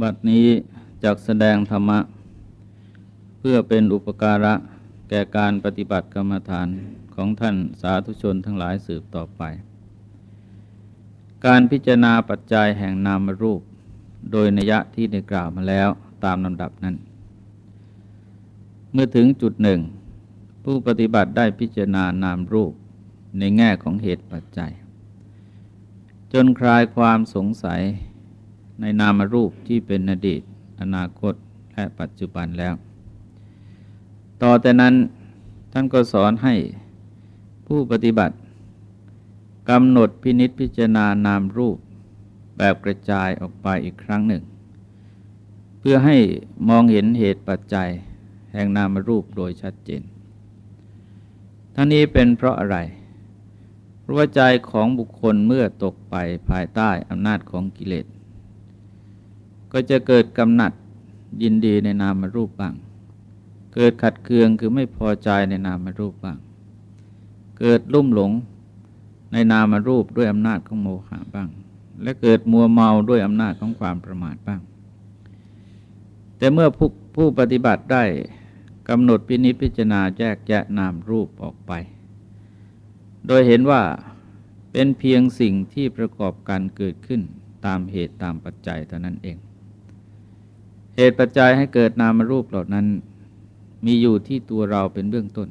บัดนี้จักแสดงธรรมะ เพื่อเป็นอุปการะแก่การปฏิบัติกรรมฐานของท่านสาธุชนทั้งหลายสืบต่อไป การพิจารณาปัจจัยแห่งนามรูป โดยนัยะที่ได้กล่าวมาแล้วตามลำดับนั้น เมื่อถึงจุดหนึ่ง ผู้ปฏิบัติได้พิจารณานามรูปในแง่ของเหตุปัจจัย จนคลายความสงสัย ในนามรูปที่เป็นอดีต อนาคตและปัจจุบันแล้ว ต่อแต่นั้นท่านก็สอนให้ผู้ปฏิบัติกำหนดพินิษพิจารณานามรูปแบบกระจายออกไปอีกครั้งหนึ่ง เพื่อให้มองเห็นเหตุปัจจัย แห่งนามรูปโดยชัดเจนทั้งนี้เป็นเพราะอะไรเพราะว่าใจของบุคคลเมื่อตกไปภายใต้อำนาจของกิเลส ก็จะเกิดกำหนัดยินดีในนามรูปบ้าง เกิดขัดเคืองคือไม่พอใจในนามรูปบ้าง เกิดลุ่มหลงในนามรูปด้วยอำนาจของโมหะบ้าง และเกิดมัวเมาด้วยอำนาจของความประมาทบ้าง แต่เมื่อผู้ผู้ปฏิบัติได้กำหนดพินิจพิจารณาแยกแยะนามรูปออกไป โดยเห็นว่าเป็นเพียงสิ่งที่ประกอบกันเกิดขึ้นตามเหตุตามปัจจัยเท่านั้นเอง เหตุปัจจัยให้เกิดนามรูปเหล่านั้น มีอยู่ที่ตัวเราเป็นเบื้องต้น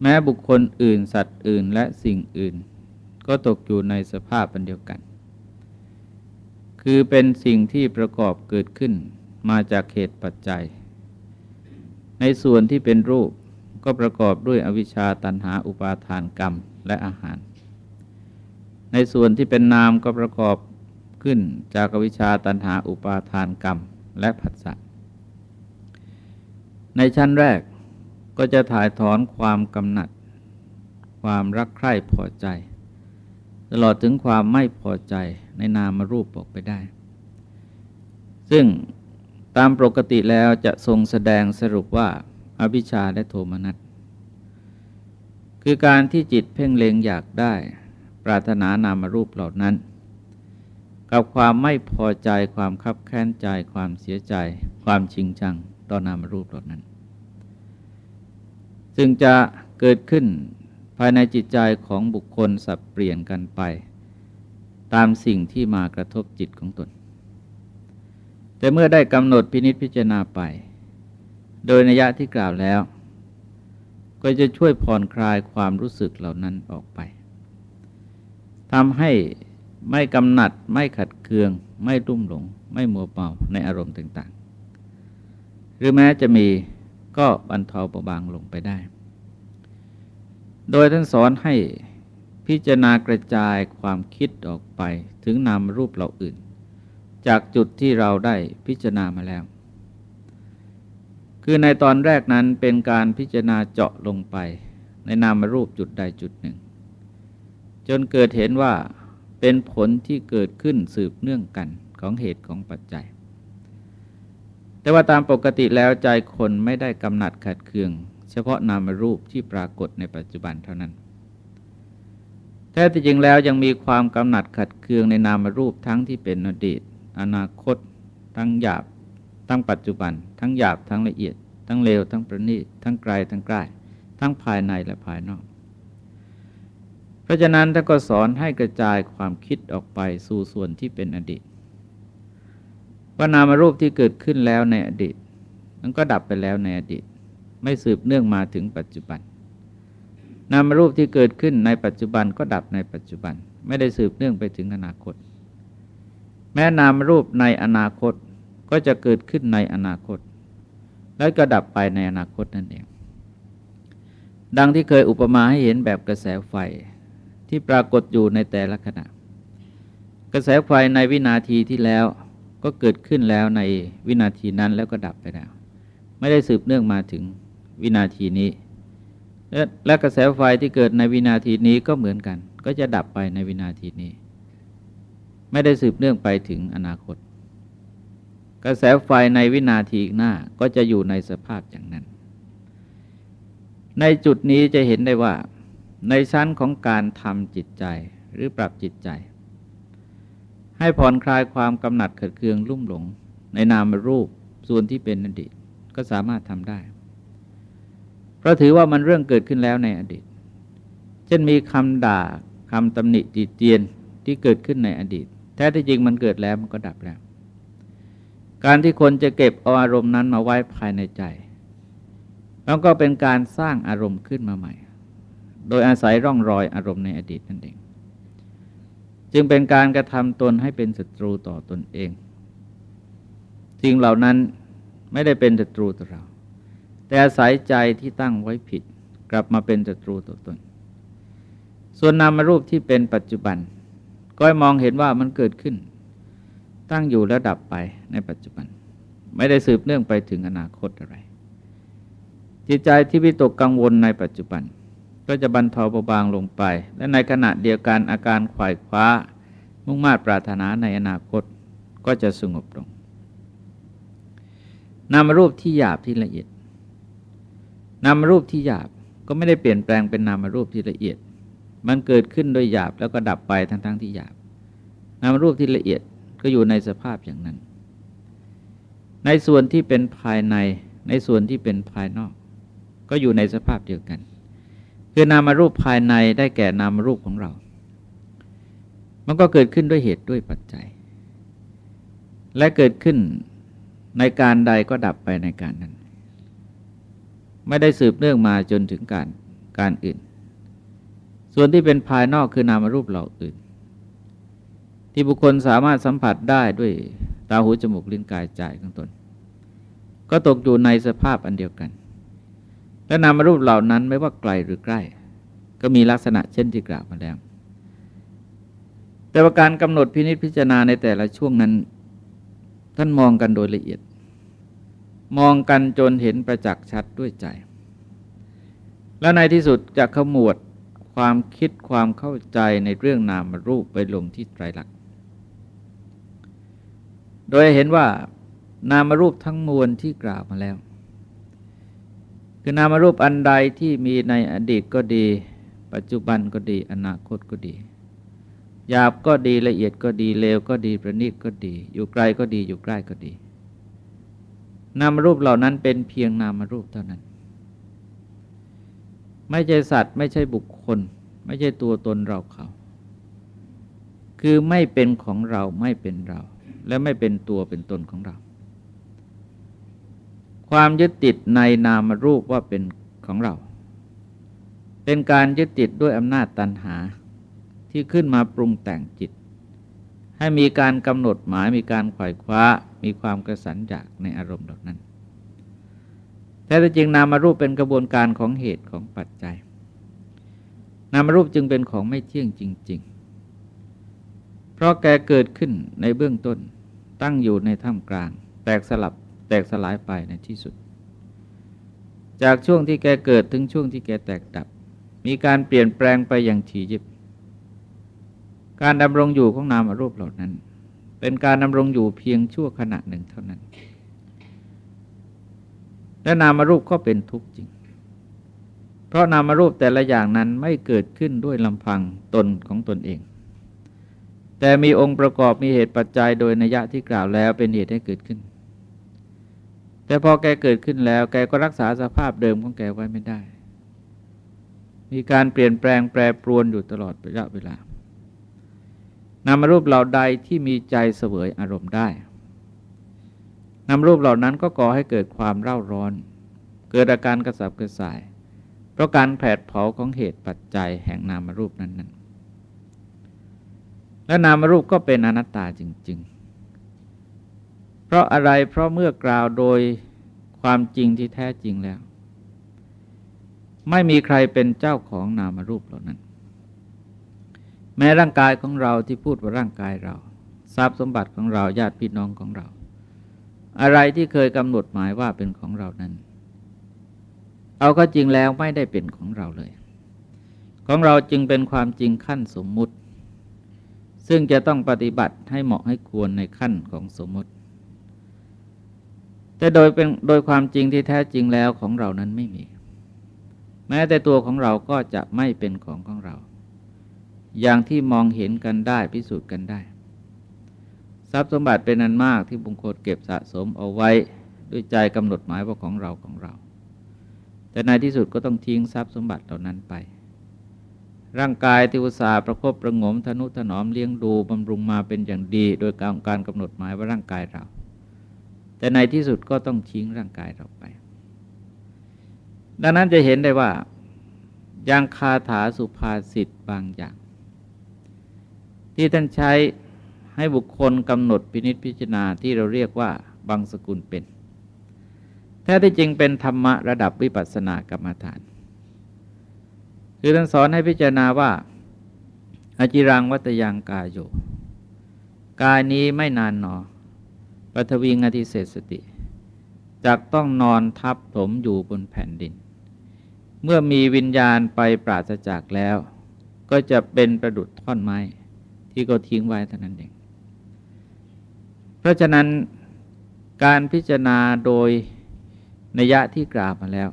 แม้บุคคลอื่นสัตว์อื่นและสิ่งอื่น ก็ตกอยู่ในสภาพเป็นเดียวกัน คือเป็นสิ่งที่ประกอบเกิดขึ้นมาจากเหตุปัจจัย ในส่วนที่เป็นรูปก็ประกอบด้วยอวิชชาตันหาอุปาทานกรรมและอาหาร ในส่วนที่เป็นนามก็ประกอบ ขึ้นจากวิชาตันหาอุปาทานกรรมและผัสสะในชั้นแรกก็จะถ่ายถอนความกำหนัด ความรักใคร่พอใจ ตลอดถึงความไม่พอใจในนามรูปออกไปได้ ซึ่งตามปกติแล้วจะทรงแสดงสรุปว่าอาวิชชาและโทมนัสคือการที่จิตเพ่งเล็งอยากได้ ปรารถนานามรูปเหล่านั้น กับความไม่พอใจความคับแค้นใจ ความเสียใจ ความชิงชังต่อนามรูปเหล่านั้น ซึ่งจะเกิดขึ้นภายในจิตใจของบุคคลสับเปลี่ยนกันไป ตามสิ่งที่มากระทบจิตของตน แต่เมื่อได้กำหนดพินิษพิจารณาไป โดยนัยะที่กล่าวแล้ว ก็จะช่วยผ่อนคลายความรู้สึกเหล่านั้นออกไปทำให้ ไม่กำหนัด ไม่ขัดเคือง ไม่รุ่มหลง ไม่มัวเมาในอารมณ์ต่างๆ หรือแม้จะมีก็บรรเทาเบาบางลงไปได้ โดยท่านสอนให้พิจารณากระจายความคิดออกไปถึงนามรูปเราอื่น จากจุดที่เราได้พิจารณามาแล้ว คือในตอนแรกนั้นเป็นการพิจารณาเจาะลงไป ในนามรูปจุดใดจุดหนึ่งจนเกิดเห็นว่า เป็นผลที่เกิดขึ้นสืบเนื่องกันของเหตุของปัจจัย แต่ว่าตามปกติแล้วใจคนไม่ได้กำหนัดขัดเคือง เฉพาะนามรูปที่ปรากฏในปัจจุบันเท่านั้น แท้ที่จริงแล้วยังมีความกำหนัดขัดเคืองในนามรูปทั้งที่เป็นอดีต อนาคต ทั้งหยาบ ทั้งปัจจุบัน ทั้งหยาบทั้งละเอียด ทั้งเลวทั้งประณีตทั้งไกลทั้งใกล้ทั้งภายในและภายนอก ราะฉะนั้นท่านก็สอนให้กระจายความคิดออกไปสู่ส่วนที่เป็นอดีตว่านามรูปที่เกิดขึ้นแล้วในอดีตมันก็ดับไปแล้วในอดีต ไม่สืบเนื่องมาถึงปัจจุบัน นามรูปที่เกิดขึ้นในปัจจุบันก็ดับในปัจจุบัน ไม่ได้สืบเนื่องไปถึงอนาคต แม้นามรูปในอนาคตก็จะเกิดขึ้นในอนาคต แล้วก็ดับไปในอนาคตนั่นเอง ดังที่เคยอุปมาให้เห็นแบบกระแสไฟ ที่ปรากฏอยู่ในแต่ละขณะ กระแสไฟในวินาทีที่แล้วก็เกิดขึ้นแล้วในวินาทีนั้นแล้วก็ดับไปแล้ว ไม่ได้สืบเนื่องมาถึงวินาทีนี้ และกระแสไฟที่เกิดในวินาทีนี้ก็เหมือนกัน ก็จะดับไปในวินาทีนี้ ไม่ได้สืบเนื่องไปถึงอนาคต กระแสไฟในวินาทีหน้าก็จะอยู่ในสภาพอย่างนั้น ในจุดนี้จะเห็นได้ว่า ในชั้นของการทำจิตใจหรือปรับจิตใจ ให้ผ่อนคลายความกำหนัดเขิดเคืองลุ่มหลง ในนามรูปส่วนที่เป็นอดีตก็สามารถทำได้ เพราะถือว่ามันเรื่องเกิดขึ้นแล้วในอดีต เช่นมีคำด่าคำตำหนิติเตียนที่เกิดขึ้นในอดีต แท้ที่จริงมันเกิดแล้วมันก็ดับแล้ว การที่คนจะเก็บเอาอารมณ์นั้นมาไว้ภายในใจ แล้วก็เป็นการสร้างอารมณ์ขึ้นมาใหม่ โดยอาศัยร่องรอยอารมณ์ในอดีตนั่นเอง จึงเป็นการกระทำตนให้เป็นศัตรูต่อตนเองสิ่งเหล่านั้นไม่ได้เป็นศัตรูต่อเรา แต่อาศัยใจที่ตั้งไว้ผิด กลับมาเป็นศัตรูต่อตน ส่วนนามรูปที่เป็นปัจจุบัน ก็มองเห็นว่ามันเกิดขึ้น ตั้งอยู่แล้วดับไปในปัจจุบัน ไม่ได้สืบเนื่องไปถึงอนาคตอะไร จิตใจที่วิตกกังวลในปัจจุบัน ก็จะบรรเทาเบาบางลงไป และในขณะเดียวกันอาการขวายคว้า มุ่งมา่ปรารถนาในอนาคตก็จะสงบลงนามรูปที่หยาบที่ละเอียดนามรูปที่หยาบก็ไม่ได้เปลี่ยนแปลงเป็นนามรูปที่ละเอียด มันเกิดขึ้นโดยหยาบแล้วก็ดับไปทั้งๆทที่หยาบ นามรูปที่ละเอียดก็อยู่ในสภาพอย่างนั้น ในส่วนที่เป็นภายใน ในส่วนที่เป็นภายนอก ก็อยู่ในสภาพเดียวกัน คือนามรูปภายในได้แก่นามรูปของเรา มันก็เกิดขึ้นด้วยเหตุด้วยปัจจัย และเกิดขึ้นในการใดก็ดับไปในการนั้น ไม่ได้สืบเนื่องมาจนถึงการการอื่น ส่วนที่เป็นภายนอกคือนามรูปเหล่าอื่น ที่บุคคลสามารถสัมผัสได้ด้วยตาหูจมูกลิ้นกายใจของตน ก็ตกอยู่ในสภาพอันเดียวกัน และนามรูปเหล่านั้นไม่ว่าไกลหรือใกล้ ก็มีลักษณะเช่นที่กล่าวมาแล้ว แต่ว่าการกำหนดพินิจพิจารณาในแต่ละช่วงนั้น ท่านมองกันโดยละเอียด มองกันจนเห็นประจักษ์ชัดด้วยใจ แล้วในที่สุดจะขมวดความคิดความเข้าใจในเรื่องนามรูปไปลงที่ไตรลักษณ์ โดยเห็นว่านามรูปทั้งมวลที่กล่าวมาแล้ว คือนามรูปอันใดที่มีในอดีตก็ดี ปัจจุบันก็ดี อนาคตก็ดีหยาบก็ดีละเอียดก็ดีเลวก็ดีประณีตก็ดี อยู่ไกลก็ดีอยู่ใกล้ก็ดี นามรูปเหล่านั้นเป็นเพียงนามรูปเท่านั้น ไม่ใช่สัตว์ไม่ใช่บุคคล ไม่ใช่ตัวตนเราเขา คือไม่เป็นของเราไม่เป็นเรา และไม่เป็นตัวเป็นตนของเรา ความยึดติดในนามรูปว่าเป็นของเรา เป็นการยึดติดด้วยอำนาจตันหาที่ขึ้นมาปรุงแต่งจิต ให้มีการกำหนดหมายมีการขวายคว้า มีความกระสันจากในอารมณ์เหล่านั้นแต่จริงนามารูปเป็นกระบวนการของเหตุของปัจจัย นามารูปจึงเป็นของไม่เที่ยงจริง ๆ เพราะแกเกิดขึ้นในเบื้องต้นตั้งอยู่ในท่ามกลาง แตกสลับ แตกสลายไปในที่สุด จากช่วงที่แกเกิดถึงช่วงที่แกแตกดับ มีการเปลี่ยนแปลงไปอย่างถี่ยิบ การดำรงอยู่ของนามรูปเหล่านั้น เป็นการดำรงอยู่เพียงชั่วขณะหนึ่งเท่านั้น และนามรูปก็เป็นทุกข์จริง เพราะนามรูปแต่ละอย่างนั้นไม่เกิดขึ้นด้วยลำพังตนของตนเองแต่มีองค์ประกอบมีเหตุปัจจัยโดยนัยยะที่กล่าวแล้วเป็นเหตุให้เกิดขึ้น แต่พอแกเกิดขึ้นแล้วแกก็รักษาสภาพเดิมของแกไว้ไม่ได้ มีการเปลี่ยนแปลงแปรปรวนอยู่ตลอดระยะเวลานามรูปเหล่าใดที่มีใจเสวยอารมณ์ได้นามรูปเหล่านั้นก็ก่อให้เกิดความเร่าร้อน เกิดอาการกระสับกระส่าย เพราะการแผดเผาของเหตุปัจจัยแห่งนามรูปนั้นนั้นและนามรูปก็เป็นอนัตตาจริง ๆ เพราะอะไรเพราะเมื่อกล่าวโดยความจริงที่แท้จริงแล้ว ไม่มีใครเป็นเจ้าของนามรูปเหล่านั้น แม้ร่างกายของเราที่พูดว่าร่างกายเราทรัพย์สมบัติของเราญาติพี่น้องของเรา อะไรที่เคยกำหนดหมายว่าเป็นของเรานั้น เอาก็จริงแล้วไม่ได้เป็นของเราเลย ของเราจึงเป็นความจริงขั้นสมมุติ ซึ่งจะต้องปฏิบัติให้เหมาะให้ควรในขั้นของสมมติ แต่โดยเป็นโดยความจริงที่แท้จริงแล้วของเรานั้นไม่มี แม้แต่ตัวของเราก็จะไม่เป็นของของเรา อย่างที่มองเห็นกันได้พิสูจน์กันได้ ทรัพย์สมบัติเป็นอันมากที่บุคคลเก็บสะสมเอาไว้ด้วยใจกำหนดหมายว่าของเราของเรา แต่ในที่สุดก็ต้องทิ้งทรัพย์สมบัติเหล่านั้นไป ร่างกายที่อุตสาห์ประคบประงมทนุถนอมเลี้ยงดูบำรุงมาเป็นอย่างดี โดยการการกำหนดหมายว่าร่างกายเรา แต่ในที่สุดก็ต้องทิ้งร่างกายเราไป ดังนั้นจะเห็นได้ว่ายังคาถาสุภาษิตบางอย่าง ที่ท่านใช้ให้บุคคลกำหนดพินิษพิจารณาที่เราเรียกว่าบางสกุลเป็น แท้ที่จริงเป็นธรรมะระดับวิปัสสนากรรมฐาน คือท่านสอนให้พิจารณาว่าอาจิรังวัตยังกายโยกายนี้ไม่นานหนอ ปัทวิงอธิเศษสติจักต้องนอนทับถมอยู่บนแผ่นดิน เมื่อมีวิญญาณไปปราศจากแล้ว ก็จะเป็นประดุดท่อนไม้ ที่เขาทิ้งไว้เท่านั้นเอง เพราะฉะนั้นการพิจารณาโดยนัยะที่กล่าวมาแล้ว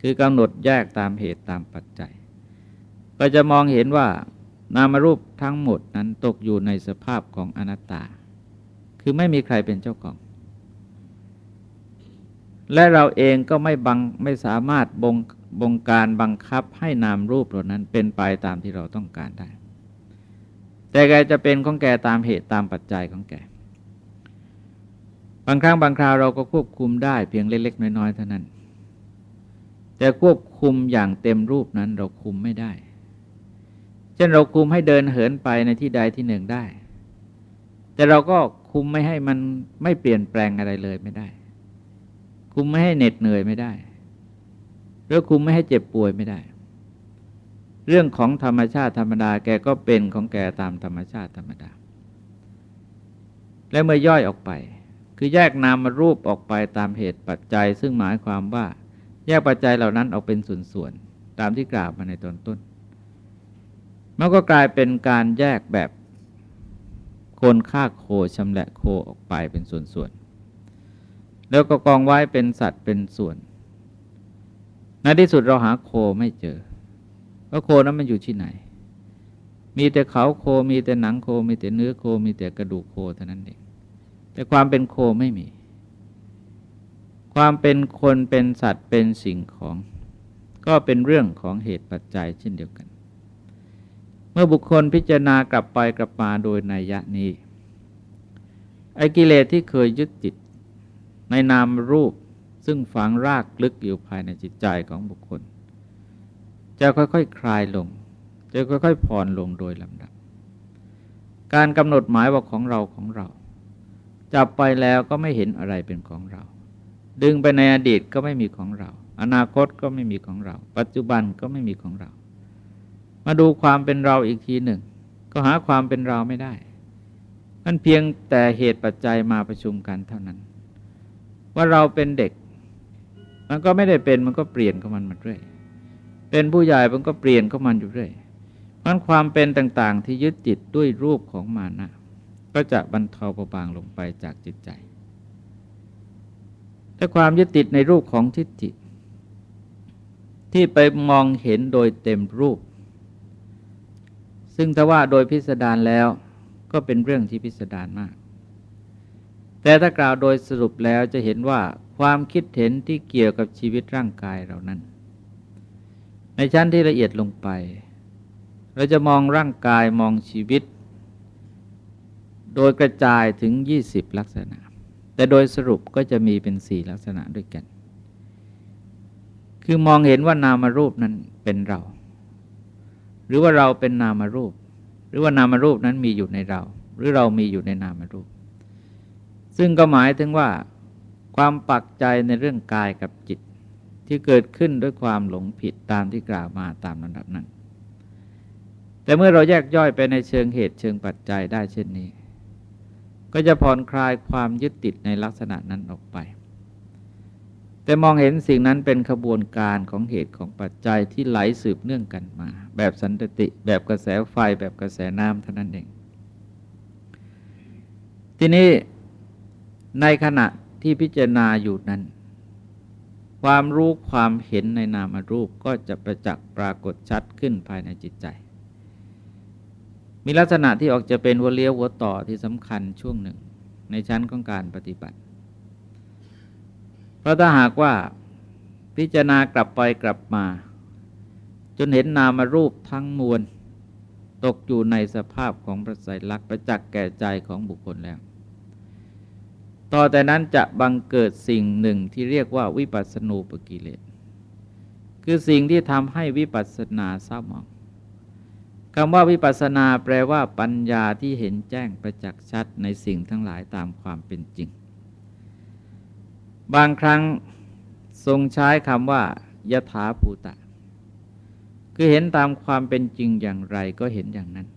คือกำหนดแยกตามเหตุตามปัจจัย ก็จะมองเห็นว่านามรูปทั้งหมดนั้นตกอยู่ในสภาพของอนัตตา คือไม่มีใครเป็นเจ้าของ และเราเองก็ไม่บังไม่สามารถบงบงการบังคับให้นามรูปเหล่านั้นเป็นไปตามที่เราต้องการได้ แต่แกจะเป็นของแกตามเหตุตามปัจจัยของแก บางครั้งบางคราวเราก็ควบคุมได้เพียงเล็ก ๆ น้อยๆเท่านั้น แต่ควบคุมอย่างเต็มรูปนั้นเราคุมไม่ได้ เช่นเราคุมให้เดินเหินไปในที่ใดที่หนึ่งได้ แต่เราก็ คุมไม่ให้มันไม่เปลี่ยนแปลงอะไรเลยไม่ได้ คุมไม่ให้เหน็ดเหนื่อยไม่ได้หรือคุมไม่ให้เจ็บป่วยไม่ได้ เรื่องของธรรมชาติธรรมดาแกก็เป็นของแกตามธรรมชาติธรรมดา และเมื่อย่อยออกไป คือแยกนามรูปออกไปตามเหตุปัจจัย ซึ่งหมายความว่า แยกปัจจัยเหล่านั้นออกเป็นส่วนๆตามที่กล่าวมาในตอนต้นมันก็กลายเป็นการแยกแบบ คนฆ่าโคชำแหละโคออกไปเป็นส่วนๆ แล้วก็กองไว้เป็นสัตว์เป็นส่วน ในที่สุดเราหาโคไม่เจอว่าโคนั้นมันอยู่ที่ไหน มีแต่เขาโค มีแต่หนังโค มีแต่เนื้อโค มีแต่กระดูกโคเท่านั้นเอง แต่ความเป็นโคไม่มี ความเป็นคนเป็นสัตว์เป็นสิ่งของ ก็เป็นเรื่องของเหตุปัจจัยเช่นเดียวกัน เมื่อบุคคลพิจารณากลับไปกลับมาโดยนัยยะนี้ไอ้กิเลสที่เคยยึดจิต ในนามรูปซึ่งฝังรากลึกอยู่ภายในจิตใจของบุคคล จะค่อยๆคคลายลง จะค่อยๆผ่อนลงโดยลำดับ การกำหนดหมายว่าของเราของเรา จับไปแล้วก็ไม่เห็นอะไรเป็นของเรา ดึงไปในอดีตก็ไม่มีของเรา อนาคตก็ไม่มีของเรา ปัจจุบันก็ไม่มีของเรา มาดูความเป็นเราอีกทีหนึ่ง ก็หาความเป็นเราไม่ได้มันเพียงแต่เหตุปัจจัยมาประชุมกันเท่านั้น ว่าเราเป็นเด็ก มันก็ไม่ได้เป็นมันก็เปลี่ยนเข้ามันมาเรื่อยเป็นผู้ใหญ่มันก็เปลี่ยนเข้ามันอยู่เรื่อยมันความเป็นต่างๆ ที่ยึดจิตด้วยรูปของมานะก็จะบรรเทาเบาบางลงไปจากจิตใจ แต่ความยึดติดในรูปของทิฏฐิที่ไปมองเห็นโดยเต็มรูป ซึ่งถ้าว่าโดยพิสดารแล้วก็เป็นเรื่องที่พิสดารมาก แต่ถ้ากล่าวโดยสรุปแล้วจะเห็นว่าความคิดเห็นที่เกี่ยวกับชีวิตร่างกายเรานั้น ในชั้นที่ละเอียดลงไป เราจะมองร่างกายมองชีวิต โดยกระจายถึง 20 ลักษณะ แต่โดยสรุปก็จะมีเป็นสี่ลักษณะด้วยกัน คือมองเห็นว่านามารูปนั้นเป็นเรา หรือว่าเราเป็นนามรูป หรือว่านามรูปนั้นมีอยู่ในเรา หรือเรามีอยู่ในนามรูป ซึ่งก็หมายถึงว่า ความปักใจในเรื่องกายกับจิตที่เกิดขึ้นด้วยความหลงผิดตามที่กล่าวมาตามลำดับนั้น แต่เมื่อเราแยกย่อยไปในเชิงเหตุเชิงปัจจัยได้เช่นนี้ ก็จะผ่อนคลายความยึดติดในลักษณะนั้นออกไป แต่มองเห็นสิ่งนั้นเป็นขบวนการของเหตุของปัจจัยที่ไหลสืบเนื่องกันมา แบบสันติ แบบกระแสไฟแบบกระแสน้ำเท่านั้นเอง ทีนี้ในขณะที่พิจารณาอยู่นั้น ความรู้ความเห็นในนามรูปก็จะประจักษ์ปรากฏชัดขึ้นภายในจิตใจ มีลักษณะที่ออกจะเป็นหัวเลี้ยวหัวต่อที่สำคัญช่วงหนึ่ง ในชั้นของการปฏิบัติ เพราะถ้าหากว่าพิจารณากลับไปกลับมา จนเห็นนามารูปทั้งมวล ตกอยู่ในสภาพของประสัยลักษณ์ประจักษ์แก่ใจของบุคคลแล้ว ต่อแต่นั้นจะบังเกิดสิ่งหนึ่งที่เรียกว่าวิปัสสนูปกิเลส คือสิ่งที่ทำให้วิปัสสนาเศร้าหมองคำว่าวิปัสนาแปลว่าปัญญาที่เห็นแจ้งประจักษ์ชัดในสิ่งทั้งหลายตามความเป็นจริง บางครั้งทรงใช้คำว่ายถาภูตะ คือเห็นตามความเป็นจริงอย่างไรก็เห็นอย่างนั้น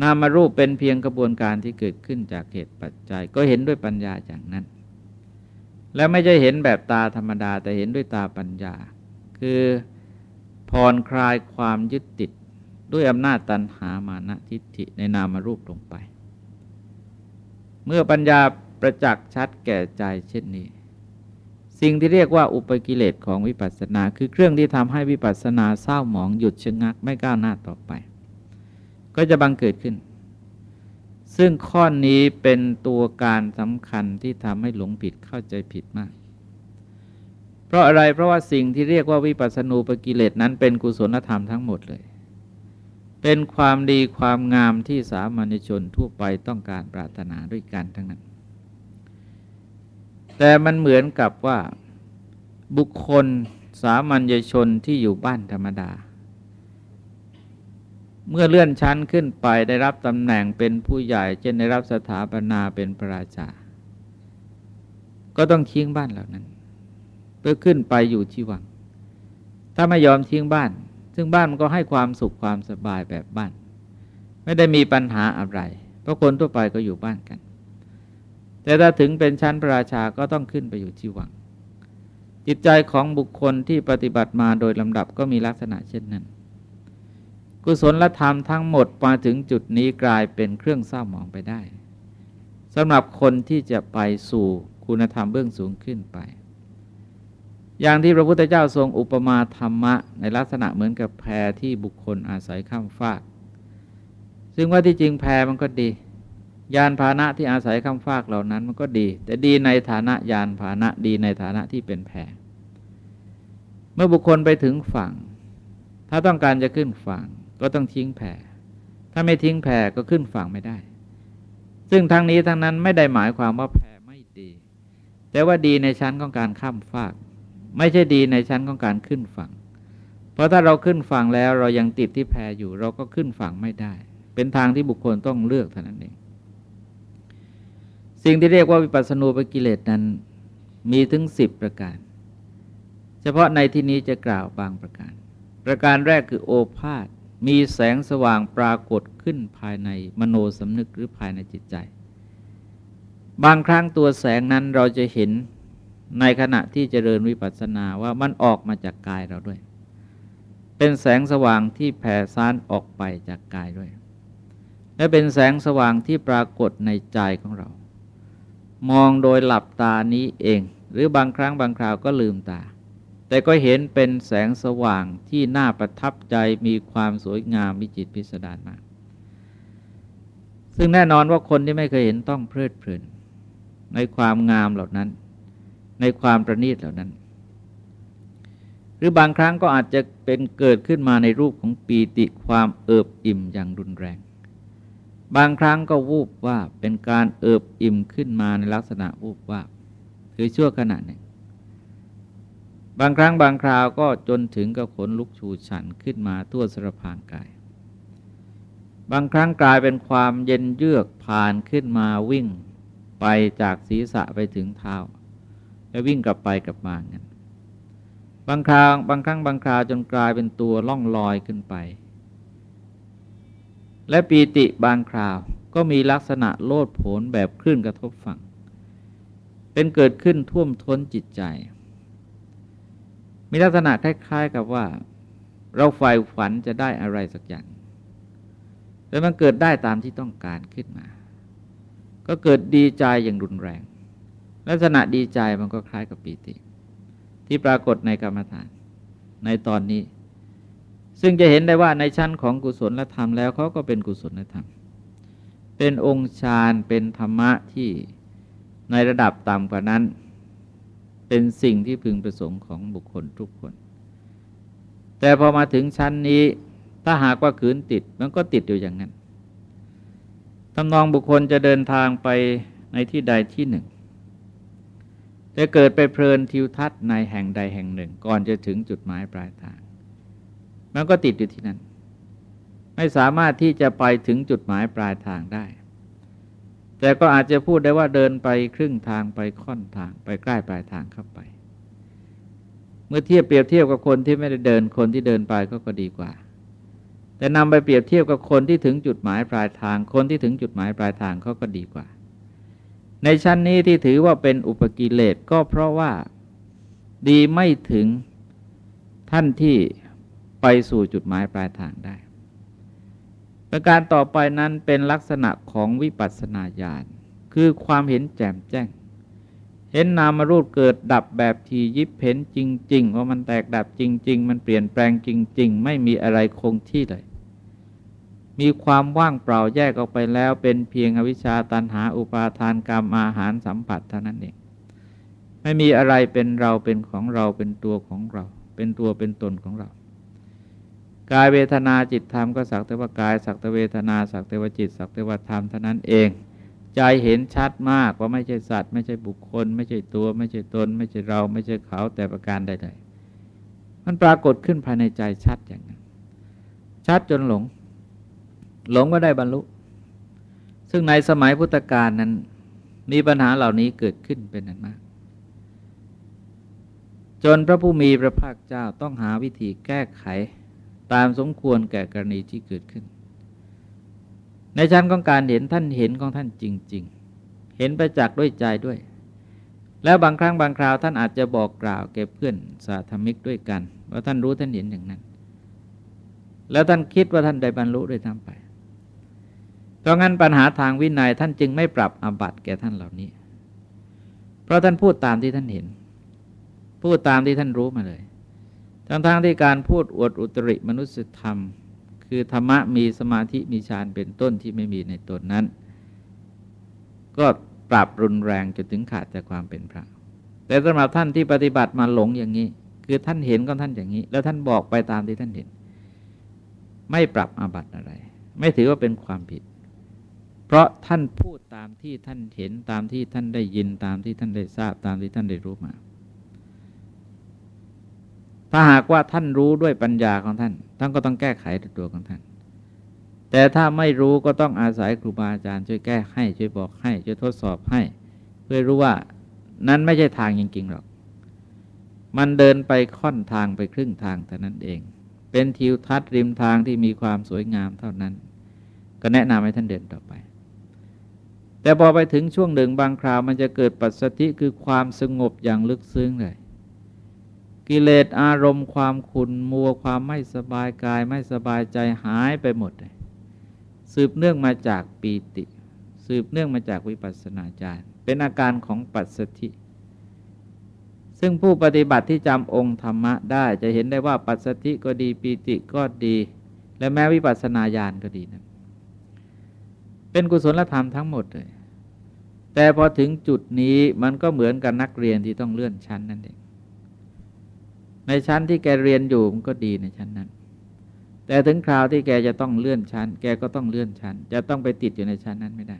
นามารูปเป็นเพียงกระบวนการที่เกิดขึ้นจากเหตุปัจจัย ก็เห็นด้วยปัญญาอย่างนั้น และไม่ใช่เห็นแบบตาธรรมดาแต่เห็นด้วยตาปัญญา คือผ่อนคลายความยึดติดด้วยอำนาจตันหามานะทิฏฐิในนามรูปลงไป เมื่อปัญญา ประจักษ์ชัดแก่ใจเช่นนี้ สิ่งที่เรียกว่าอุปกิเลสของวิปัสสนา คือเครื่องที่ทำให้วิปัสสนาเศร้าหมองหยุดชะงักไม่ก้าวหน้าต่อไป ก็จะบังเกิดขึ้น ซึ่งข้อนี้เป็นตัวการสำคัญที่ทำให้หลงผิดเข้าใจผิดมาก เพราะอะไรเพราะว่าสิ่งที่เรียกว่าวิปัสสนูปกิเลสนั้นเป็นกุศลธรรมทั้งหมดเลยเป็นความดีความงามที่สามัญชนทั่วไปต้องการปรารถนาด้วยกันทั้งนั้น แต่มันเหมือนกับว่าบุคคลสามัญชนที่อยู่บ้านธรรมดา เมื่อเลื่อนชั้นขึ้นไปได้รับตำแหน่งเป็นผู้ใหญ่ เช่นได้รับสถาปนาเป็นพระราชา ก็ต้องทิ้งบ้านเหล่านั้น เพื่อขึ้นไปอยู่ที่วัง ถ้าไม่ยอมทิ้งบ้าน ซึ่งบ้านมันก็ให้ความสุขความสบายแบบบ้าน ไม่ได้มีปัญหาอะไรเพราะคนทั่วไปก็อยู่บ้านกัน แต่ถ้าถึงเป็นชั้นพระราชาก็ต้องขึ้นไปอยู่ที่วัง จิตใจของบุคคลที่ปฏิบัติมาโดยลำดับก็มีลักษณะเช่นนั้น กุศลธรรมทั้งหมดมาถึงจุดนี้กลายเป็นเครื่องเศร้าหมองไปได้สำหรับคนที่จะไปสู่คุณธรรมเบื้องสูงขึ้นไป อย่างที่พระพุทธเจ้าทรงอุปมาธรรมะ ในลักษณะเหมือนกับแพที่บุคคลอาศัยข้ามฟาก ซึ่งว่าที่จริงแพมันก็ดี ยานพาหนะที่อาศัยข้ามฟากเหล่านั้นมันก็ดี แต่ดีในฐานะยานพาหนะดีในฐานะที่เป็นแพเมื่อบุคคลไปถึงฝั่ง ถ้าต้องการจะขึ้นฝั่งก็ต้องทิ้งแพถ้าไม่ทิ้งแพก็ขึ้นฝั่งไม่ได้ ซึ่งทั้งนี้ทั้งนั้นไม่ได้หมายความว่าแพไม่ดี แต่ว่าดีในชั้นของการข้ามฟาก ไม่ใช่ดีในชั้นของการขึ้นฝั่ง เพราะถ้าเราขึ้นฝั่งแล้วเรายังติดที่แพอยู่ เราก็ขึ้นฝั่งไม่ได้ เป็นทางที่บุคคลต้องเลือกเท่านั้นเอง สิ่งที่เรียกว่าวิปัสสนูปกิเลสนั้น มีถึงสิบประการ เฉพาะในที่นี้จะกล่าวบางประการ ประการแรกคือโอภาษมีแสงสว่างปรากฏขึ้นภายในมโนสำนึกหรือภายในจิตใจ บางครั้งตัวแสงนั้นเราจะเห็นในขณะที่เจริญวิปัสสนาว่ามันออกมาจากกายเราด้วย เป็นแสงสว่างที่แผ่ซ่านออกไปจากกายด้วย และเป็นแสงสว่างที่ปรากฏในใจของเรา มองโดยหลับตานี้เอง หรือบางครั้งบางคราวก็ลืมตา แต่ก็เห็นเป็นแสงสว่างที่น่าประทับใจมีความสวยงามวิจิตพิสดารมาก ซึ่งแน่นอนว่าคนที่ไม่เคยเห็นต้องเพลิดเพลิน ในความงามเหล่านั้น ในความประณีตเหล่านั้น หรือบางครั้งก็อาจจะเป็นเกิดขึ้นมาในรูปของปีติความเอิบอิ่มอย่างรุนแรง บางครั้งก็วูบว่าเป็นการเอิบอิ่มขึ้นมาในลักษณะวูบว่าคือชั่วขณะหนึ่ง บางครั้งบางคราวก็จนถึงกับขนลุกชูชันขึ้นมาทั่วสรพางกาย บางครั้งกลายเป็นความเย็นเยือกผ่านขึ้นมาวิ่งไปจากศีรษะไปถึงเท้า แล้ววิ่งกลับไปกลับมาเงั้นบางคราวบางครั้งบางคราวจนกลายเป็นตัวล่องลอยขึ้นไป และปีติบางคราวก็มีลักษณะโลดโผนแบบคลื่นกระทบฝั่ง เป็นเกิดขึ้นท่วมท้นจิตใจ มีลักษณะคล้ายๆกับว่า เราใฝ่ฝันจะได้อะไรสักอย่างแล้วมันเกิดได้ตามที่ต้องการขึ้นมา ก็เกิดดีใจอย่างรุนแรง ลักษณะดีใจมันก็คล้ายกับปีติ ที่ปรากฏในกรรมฐาน ในตอนนี้ ซึ่งจะเห็นได้ว่าในชั้นของกุศลธรรมแล้วเขาก็เป็นกุศลธรรม เป็นองค์ฌานเป็นธรรมะที่ในระดับต่ำกว่านั้น เป็นสิ่งที่พึงประสงค์ของบุคคลทุกคน แต่พอมาถึงชั้นนี้ถ้าหากว่าขืนติดมันก็ติดอยู่อย่างนั้นทำนองบุคคลจะเดินทางไปในที่ใดที่หนึ่งจะเกิดไปเพลินทิวทัศน์ในแห่งใดแห่งหนึ่ง ก่อนจะถึงจุดหมายปลายทาง มันก็ติดอยู่ที่นั่นไม่สามารถที่จะไปถึงจุดหมายปลายทางได้ แต่ก็อาจจะพูดได้ว่าเดินไปครึ่งทางไปค่อนทางไปใกล้ปลายทางเข้าไป เมื่อเทียบเปรียบเทียบกับคนที่ไม่ได้เดินคนที่เดินไปก็ก็ดีกว่า แต่นำไปเปรียบเทียบกับคนที่ถึงจุดหมายปลายทาง คนที่ถึงจุดหมายปลายทางเขาก็ดีกว่า ในชั้นนี้ที่ถือว่าเป็นอุปกิเลสก็เพราะว่าดีไม่ถึงท่านที่ ไปสู่จุดหมายปลายทางได้ ประการต่อไปนั้นเป็นลักษณะของวิปัสสนาญาณคือความเห็นแจ่มแจ้ง เห็นนามรูปเกิดดับแบบทียิบเห็นจริง ๆ ว่ามันแตกดับจริง ๆ มันเปลี่ยนแปลงจริง ๆ ไม่มีอะไรคงที่เลย มีความว่างเปล่าแยกออกไปแล้ว เป็นเพียงอวิชชาตันหาอุปาทานกรรมอาหารสัมผัสเท่านั้นเองไม่มีอะไรเป็นเราเป็นของเราเป็นตัวของเรา เป็นตัวเป็นตนของเรา กายเวทนาจิตธรรมก็สักแต่ว่ากายสักแต่เวทนาสักแต่ว่าจิตสักแต่ว่าธรรมเท่านั้นเอง ใจเห็นชัดมากว่าไม่ใช่สัตว์ ไม่ใช่บุคคล ไม่ใช่ตัว ไม่ใช่ตน ไม่ใช่เรา ไม่ใช่เขาแต่ประการใดๆมันปรากฏขึ้นภายในใจชัดอย่างนั้น ชัดจนหลง หลงว่าได้บรรลุ ซึ่งในสมัยพุทธกาลนั้น มีปัญหาเหล่านี้เกิดขึ้นเป็นนั้นมาก จนพระผู้มีพระภาคเจ้าต้องหาวิธีแก้ไข ตามสมควรแก่กรณีที่เกิดขึ้น ในชั้นของการเห็นท่านเห็นของท่านจริง ๆ เห็นไปจากด้วยใจด้วย แล้วบางครั้งบางคราวท่านอาจจะบอกกล่าวแก่เพื่อนสาธมิกด้วยกัน ว่าท่านรู้ท่านเห็นอย่างนั้น แล้วท่านคิดว่าท่านได้บรรลุด้วยทำไปเพราะงั้นปัญหาทางวินัยท่านจึงไม่ปรับอาบัติแก่ท่านเหล่านี้ เพราะท่านพูดตามที่ท่านเห็น พูดตามที่ท่านรู้มาเลย ทั้งๆทที่การพูดอวดอุตริมนุสธรรม คือธรรมะมีสมาธิมีฌานเป็นต้นที่ไม่มีในตนนั้น ก็ปรับรุนแรงจนถึงขาดจากความเป็นพระ แต่สำหรับท่านที่ปฏิบัติมาหลงอย่างนี้ คือท่านเห็นก็ท่านอย่างนี้ แล้วท่านบอกไปตามที่ท่านเห็น ไม่ปรับอาบัติอะไร ไม่ถือว่าเป็นความผิด เพราะท่านพูดตามที่ท่านเห็นตามที่ท่านได้ยินตามที่ท่านได้ทราบตามที่ท่านได้รู้มา ถ้าหากว่าท่านรู้ด้วยปัญญาของท่าน ท่านก็ต้องแก้ไขตัวของท่าน แต่ถ้าไม่รู้ก็ต้องอาศัยครูบาอาจารย์ช่วยแก้ให้ช่วยบอกให้ช่วยทดสอบให้ เพื่อรู้ว่านั้นไม่ใช่ทางจริงๆหรอก มันเดินไปค่อนทางไปครึ่งทางเท่านั้นเอง เป็นทิวทัศน์ริมทางที่มีความสวยงามเท่านั้น ก็แนะนำให้ท่านเดินต่อไป แต่พอไปถึงช่วงหนึ่งบางคราวมันจะเกิดปัสสติคือความสงบอย่างลึกซึ้งเลย กิเลสอารมณ์ความขุนมัวความไม่สบายกายไม่สบายใจหายไปหมดเลยสืบเนื่องมาจากปีติ สืบเนื่องมาจากวิปัสสนาญาณเป็นอาการของปัสสติซึ่งผู้ปฏิบัติที่จำองค์ธรรมะได้จะเห็นได้ว่าปัสสติก็ดีปีติก็ดี และแม้วิปัสสนาญาณก็ดีนะเป็นกุศลธรรมทั้งหมดเลยแต่พอถึงจุดนี้มันก็เหมือนกับนักเรียนที่ต้องเลื่อนชั้นนั่นเอง ในชั้นที่แกเรียนอยู่มันก็ดีในชั้นนั้น แต่ถึงคราวที่แกจะต้องเลื่อนชั้น แกก็ต้องเลื่อนชั้น จะต้องไปติดอยู่ในชั้นนั้นไม่ได้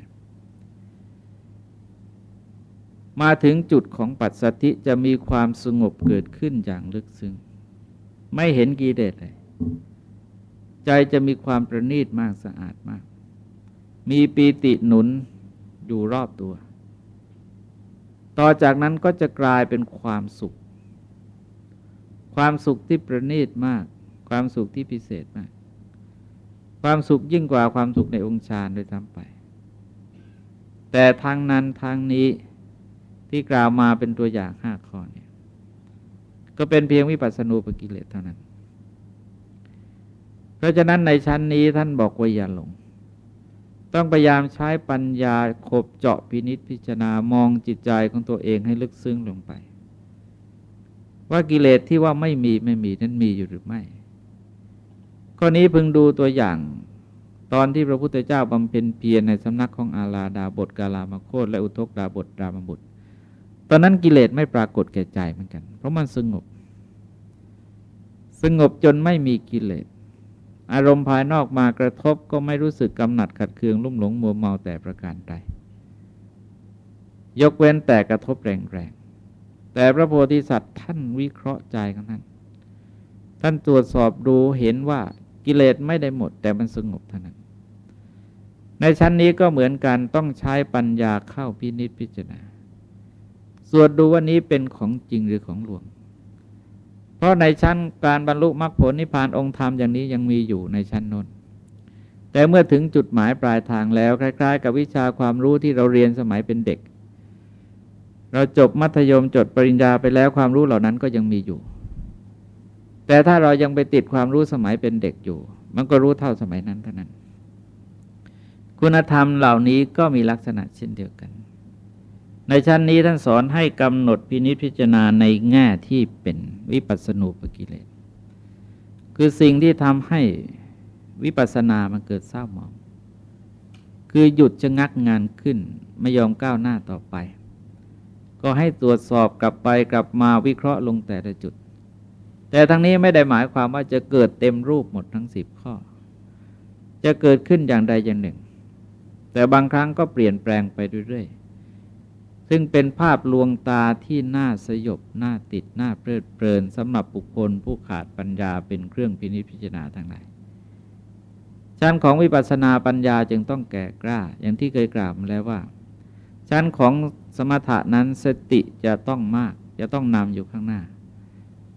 มาถึงจุดของปัจสติจะมีความสงบเกิดขึ้นอย่างลึกซึ้งไม่เห็นกีเดชเลยใจจะมีความประณีตมากสะอาดมาก มีปีติหนุนอยู่รอบตัว ต่อจากนั้นก็จะกลายเป็นความสุข ความสุขที่ประณีตมาก ความสุขที่พิเศษมาก ความสุขยิ่งกว่าความสุขในองค์ฌานโดยทั้งไป แต่ทางนั้นทางนี้ที่กล่าวมาเป็นตัวอย่างห้าข้อเนี่ยก็เป็นเพียงวิปัสสนูปกิเลสเท่านั้น เพราะฉะนั้นในชั้นนี้ท่านบอกว่าอย่าหลง ต้องพยายามใช้ปัญญาขบเจาะพินิษพิจารณามองจิตใจของตัวเองให้ลึกซึ้งลงไป ว่ากิเลสที่ว่าไม่มีไม่มีนั้นมีอยู่หรือไม่ ข้อนี้พึงดูตัวอย่างตอนที่พระพุทธเจ้าบำเพ็ญเพียรในสำนักของอาลาดาบทกาลามโคตและอุทกดาบทรามบุตร ตอนนั้นกิเลสไม่ปรากฏแก่ใจเหมือนกัน เพราะมันสงบ สงบจนไม่มีกิเลส อารมณ์ภายนอกมากระทบก็ไม่รู้สึกกำหนัดขัดเคืองลุ่มหลงมัวเมาแต่ประการใด ยกเว้นแต่กระทบแรงๆ แต่พระโพธิสัตว์ท่านวิเคราะห์ใจของท่าน ท่านตรวจสอบดูเห็นว่ากิเลสไม่ได้หมด แต่มันสงบเท่านั้น ในชั้นนี้ก็เหมือนกันต้องใช้ปัญญาเข้าพินิจพิจารณาสวดดูว่านี้เป็นของจริงหรือของหลวง เพราะในชั้นการบรรลุมรรคผลนิพพานองค์ธรรมอย่างนี้ยังมีอยู่ในชั้นนนแต่เมื่อถึงจุดหมายปลายทางแล้วคล้าย ๆ กับวิชาความรู้ที่เราเรียนสมัยเป็นเด็ก เราจบมัธยมจดปริญญาไปแล้วความรู้เหล่านั้นก็ยังมีอยู่ แต่ถ้าเรายังไปติดความรู้สมัยเป็นเด็กอยู่ มันก็รู้เท่าสมัยนั้นเท่านั้น คุณธรรมเหล่านี้ก็มีลักษณะเช่นเดียวกัน ในชั้นนี้ท่านสอนให้กำหนดพินิจพิจารณาในแง่ที่เป็นวิปัสสนูปกิเลสคือสิ่งที่ทำให้วิปัสสนามันเกิดเศร้าหมอง คือหยุดชะงักงานขึ้นไม่ยอมก้าวหน้าต่อไป ก็ให้ตรวจสอบกลับไปกลับมาวิเคราะห์ลงแต่ละจุด แต่ทั้งนี้ไม่ได้หมายความว่าจะเกิดเต็มรูปหมดทั้งสิบข้อ จะเกิดขึ้นอย่างใดอย่างหนึ่ง แต่บางครั้งก็เปลี่ยนแปลงไปเรื่อยๆ ซึ่งเป็นภาพลวงตาที่น่าสยบน่าติดน่าเพลิดเพลินสำหรับบุคคลผู้ขาดปัญญาเป็นเครื่องพินิจพิจารณาทั้งหลายชั้นของวิปัสสนาปัญญาจึงต้องแก่กล้า อย่างที่เคยกล่าวมาแล้วว่า ชั้นของสมถะนั้นสติจะต้องมาก จะต้องนำอยู่ข้างหน้า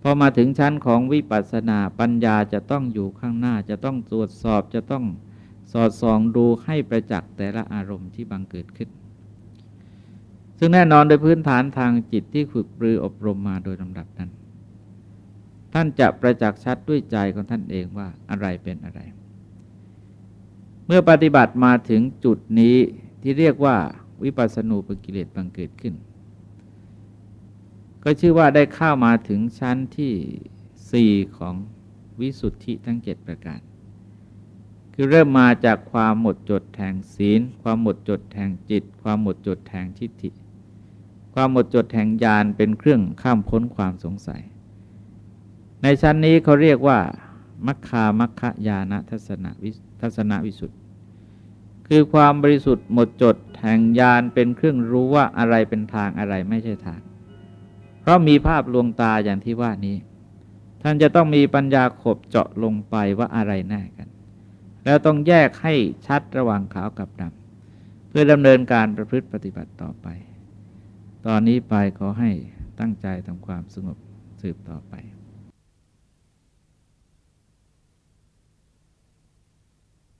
พอมาถึงชั้นของวิปัสสนาปัญญาจะต้องอยู่ข้างหน้า จะต้องตรวจสอบจะต้องสอดส่องดูให้ประจักษ์แต่ละอารมณ์ที่บังเกิดขึ้น ซึ่งแน่นอนโดยพื้นฐานทางจิตที่ฝึกปรืออบรมมาโดยลำดับนั้น ท่านจะประจักษ์ชัดด้วยใจของท่านเองว่าอะไรเป็นอะไร เมื่อปฏิบัติมาถึงจุดนี้ที่เรียกว่า วิปัสสนูปกิเลสบังเกิดขึ้น ก็ชื่อว่าได้เข้ามาถึงชั้นที่สี่ของวิสุทธิทั้งเจ็ดประการ คือเริ่มมาจากความหมดจดแห่งศีล ความหมดจดแห่งจิต ความหมดจดแห่งทิฏฐิ ความหมดจดแห่งญาณเป็นเครื่องข้ามพ้นความสงสัย ในชั้นนี้เขาเรียกว่ามัคคามัคคยานะทัศนวิทัศนวิสุทธิ คือความบริสุทธิ์หมดจดแห่งญาณเป็นเครื่องรู้ว่าอะไรเป็นทางอะไรไม่ใช่ทาง เพราะมีภาพลวงตาอย่างที่ว่านี้ ท่านจะต้องมีปัญญาขบเจาะลงไปว่าอะไรแน่กัน แล้วต้องแยกให้ชัดระหว่างขาวกับดำเพื่อดำเนินการประพฤติปฏิบัติต่อไป ตอนนี้ไปขอให้ตั้งใจทำความสงบสืบต่อไป